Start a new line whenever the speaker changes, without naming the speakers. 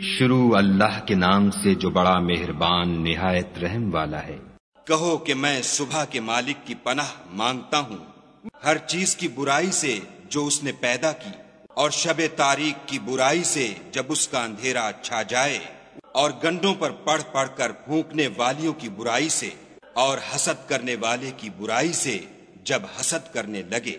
شروع اللہ کے نام سے جو بڑا مہربان نہایت رحم والا ہے۔
کہو کہ میں صبح کے مالک کی پناہ مانگتا ہوں۔ ہر چیز کی برائی سے جو اس نے پیدا کی، اور شب تاریخ کی برائی سے جب اس کا اندھیرا چھا جائے، اور گنڈوں پر پڑھ پڑھ کر پھونکنے والیوں کی برائی سے، اور حسد کرنے والے کی برائی سے جب حسد کرنے لگے۔